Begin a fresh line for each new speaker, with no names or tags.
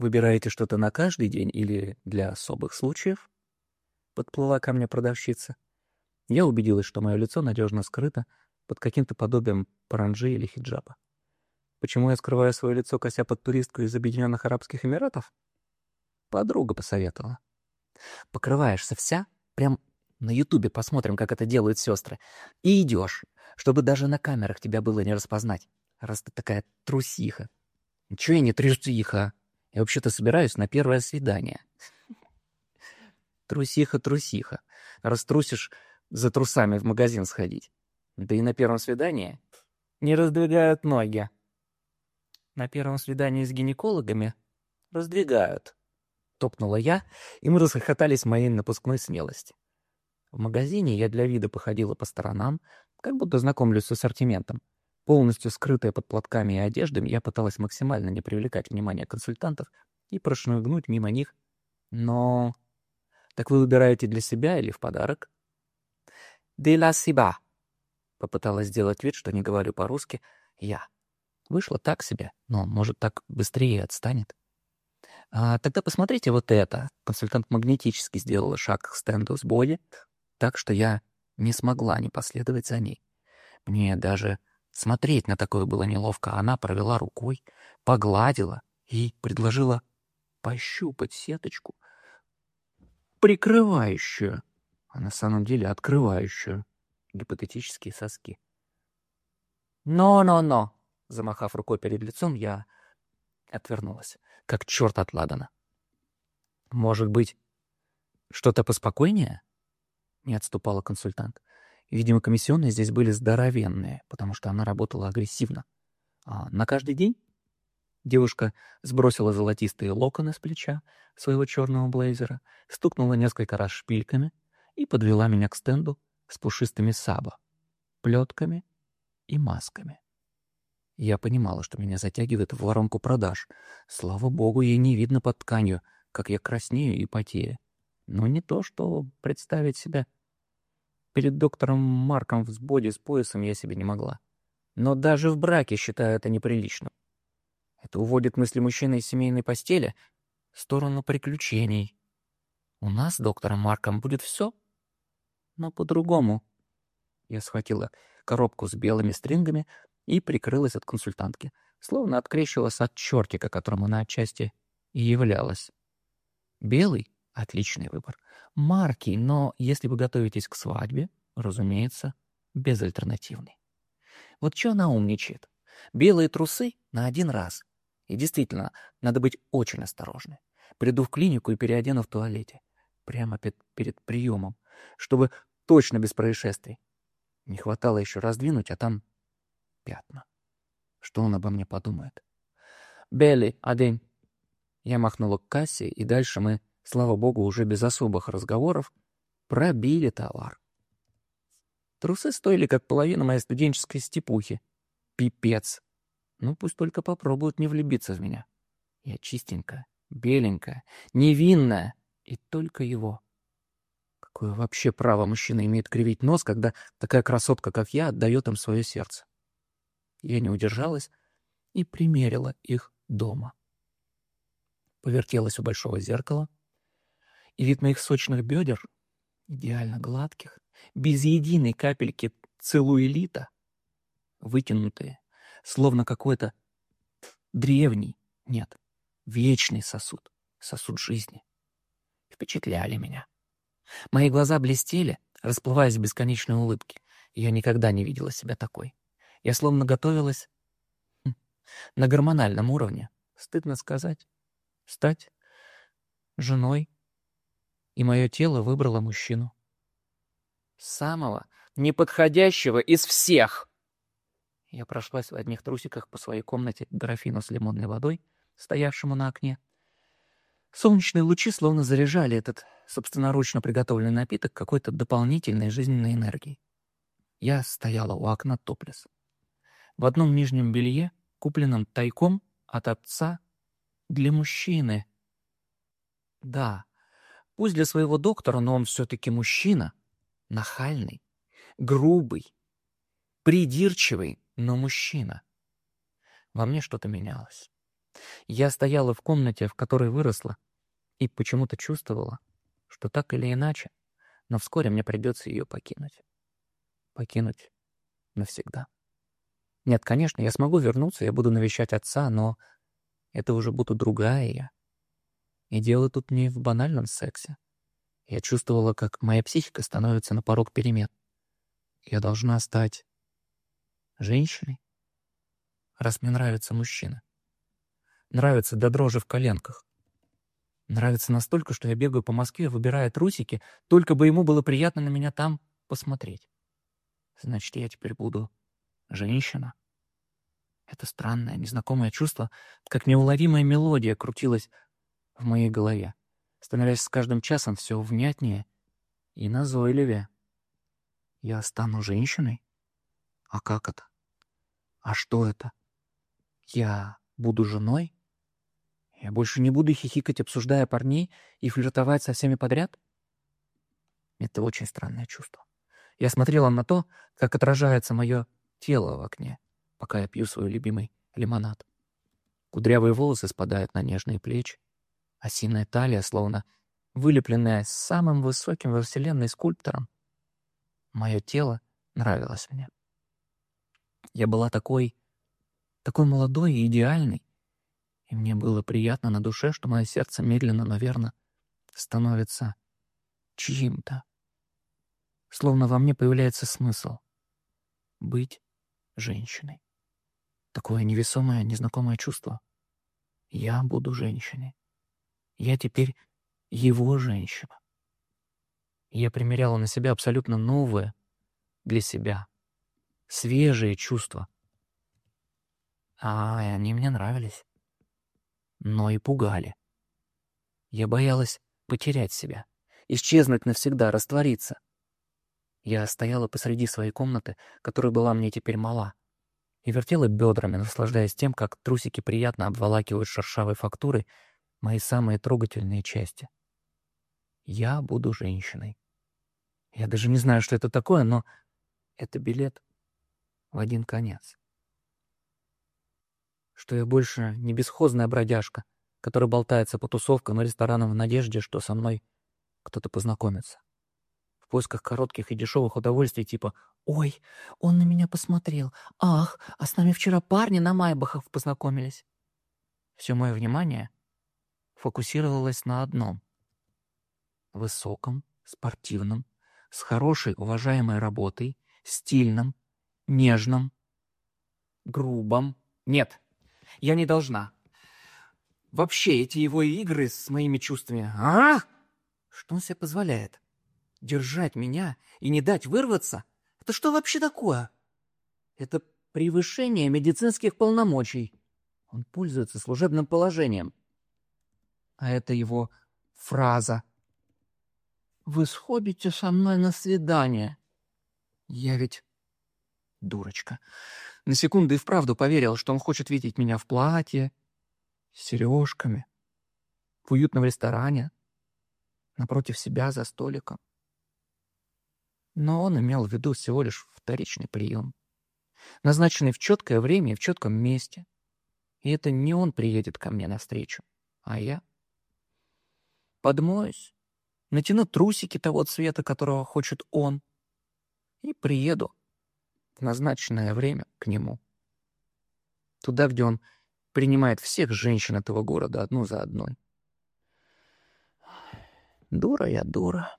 Выбираете что-то на каждый день или для особых случаев? Подплыла ко мне продавщица. Я убедилась, что мое лицо надежно скрыто под каким-то подобием паранджи или хиджаба. Почему я скрываю свое лицо, кося под туристку из Объединенных Арабских Эмиратов? Подруга посоветовала. Покрываешься вся, прям на Ютубе посмотрим, как это делают сестры. И идешь, чтобы даже на камерах тебя было не распознать, раз ты такая трусиха. Ничего я не трусиха. Я вообще-то собираюсь на первое свидание. Трусиха-трусиха. Раструсишь за трусами в магазин сходить. Да и на первом свидании не раздвигают ноги. На первом свидании с гинекологами раздвигают. Топнула я, и мы расхохотались моей напускной смелости. В магазине я для вида походила по сторонам, как будто знакомлюсь с ассортиментом. Полностью скрытая под платками и одеждами, я пыталась максимально не привлекать внимание консультантов и прошмыгнуть мимо них. Но... Так вы выбираете для себя или в подарок? «De la себя», — попыталась сделать вид, что не говорю по-русски, я. Вышло так себе, но, может, так быстрее отстанет. А, тогда посмотрите вот это. Консультант магнетически сделала шаг к стенду с боди, так что я не смогла не последовать за ней. Мне даже смотреть на такое было неловко. Она провела рукой, погладила и предложила пощупать сеточку, прикрывающую, а на самом деле открывающую гипотетические соски. «Но-но-но!» Замахав рукой перед лицом, я отвернулась, как черт от Ладана. «Может быть, что-то поспокойнее?» Не отступала консультант. Видимо, комиссионные здесь были здоровенные, потому что она работала агрессивно. А на каждый день девушка сбросила золотистые локоны с плеча своего черного блейзера, стукнула несколько раз шпильками и подвела меня к стенду с пушистыми саба, плетками и масками. Я понимала, что меня затягивает в воронку продаж. Слава богу, ей не видно под тканью, как я краснею и потею. Но не то, что представить себя. Перед доктором Марком в сбоде с поясом я себе не могла. Но даже в браке считаю это неприличным. Это уводит мысли мужчины из семейной постели в сторону приключений. У нас с доктором Марком будет все, но по-другому. Я схватила коробку с белыми стрингами и прикрылась от консультантки, словно открещивалась от чертика, которым она отчасти и являлась. Белый Отличный выбор. Марки, но если вы готовитесь к свадьбе, разумеется, безальтернативный. Вот что она умничает. Белые трусы на один раз. И действительно, надо быть очень осторожной. Приду в клинику и переодену в туалете. Прямо перед, перед приемом. Чтобы точно без происшествий. Не хватало еще раздвинуть, а там пятна. Что он обо мне подумает? «Белли, один». Я махнула к кассе, и дальше мы слава богу, уже без особых разговоров, пробили товар. Трусы стоили как половина моей студенческой степухи. Пипец. Ну, пусть только попробуют не влюбиться в меня. Я чистенькая, беленькая, невинная, и только его. Какое вообще право мужчина имеет кривить нос, когда такая красотка, как я, отдает им свое сердце? Я не удержалась и примерила их дома. Повертелась у большого зеркала — и вид моих сочных бедер, идеально гладких, без единой капельки целуэлита, вытянутые, словно какой-то древний, нет, вечный сосуд, сосуд жизни, впечатляли меня. Мои глаза блестели, расплываясь в бесконечной улыбке. Я никогда не видела себя такой. Я словно готовилась хм, на гормональном уровне, стыдно сказать, стать женой и мое тело выбрало мужчину. Самого неподходящего из всех. Я прошлась в одних трусиках по своей комнате графину с лимонной водой, стоявшему на окне. Солнечные лучи словно заряжали этот собственноручно приготовленный напиток какой-то дополнительной жизненной энергией. Я стояла у окна топлес. В одном нижнем белье, купленном тайком от отца для мужчины. Да, Пусть для своего доктора, но он все-таки мужчина. Нахальный, грубый, придирчивый, но мужчина. Во мне что-то менялось. Я стояла в комнате, в которой выросла, и почему-то чувствовала, что так или иначе, но вскоре мне придется ее покинуть. Покинуть навсегда. Нет, конечно, я смогу вернуться, я буду навещать отца, но это уже буду другая я. И дело тут не в банальном сексе. Я чувствовала, как моя психика становится на порог перемен. Я должна стать женщиной, раз мне нравится мужчина. Нравится до дрожи в коленках. Нравится настолько, что я бегаю по Москве, выбирая трусики, только бы ему было приятно на меня там посмотреть. Значит, я теперь буду женщина. Это странное, незнакомое чувство, как неуловимая мелодия, крутилось в моей голове, становясь с каждым часом все внятнее и назойливее. Я стану женщиной? А как это? А что это? Я буду женой? Я больше не буду хихикать, обсуждая парней и флиртовать со всеми подряд? Это очень странное чувство. Я смотрела на то, как отражается мое тело в окне, пока я пью свой любимый лимонад. Кудрявые волосы спадают на нежные плечи, осиная талия, словно вылепленная самым высоким во Вселенной скульптором. Мое тело нравилось мне. Я была такой, такой молодой и идеальной, и мне было приятно на душе, что мое сердце медленно, но верно становится чьим-то. Словно во мне появляется смысл быть женщиной. Такое невесомое, незнакомое чувство. Я буду женщиной. Я теперь его женщина. Я примеряла на себя абсолютно новое для себя, свежие чувства. А они мне нравились, но и пугали. Я боялась потерять себя, исчезнуть навсегда, раствориться. Я стояла посреди своей комнаты, которая была мне теперь мала, и вертела бедрами, наслаждаясь тем, как трусики приятно обволакивают шершавой фактурой мои самые трогательные части. Я буду женщиной. Я даже не знаю, что это такое, но это билет в один конец. Что я больше не бесхозная бродяжка, которая болтается по тусовкам и ресторанам в надежде, что со мной кто-то познакомится поисках коротких и дешевых удовольствий типа «Ой, он на меня посмотрел! Ах, а с нами вчера парни на Майбахах познакомились!» Все мое внимание фокусировалось на одном — высоком, спортивном, с хорошей, уважаемой работой, стильном, нежном, грубом. Нет, я не должна. Вообще, эти его игры с моими чувствами... А? Что он себе позволяет? Держать меня и не дать вырваться? Это что вообще такое? Это превышение медицинских полномочий. Он пользуется служебным положением. А это его фраза. «Вы сходите со мной на свидание». Я ведь дурочка. На секунду и вправду поверил, что он хочет видеть меня в платье, с сережками, в уютном ресторане, напротив себя за столиком. Но он имел в виду всего лишь вторичный прием, назначенный в четкое время и в четком месте. И это не он приедет ко мне навстречу, а я. Подмоюсь, натяну трусики того цвета, которого хочет он, и приеду в назначенное время к нему. Туда, где он принимает всех женщин этого города одну за одной. Дура я, дура.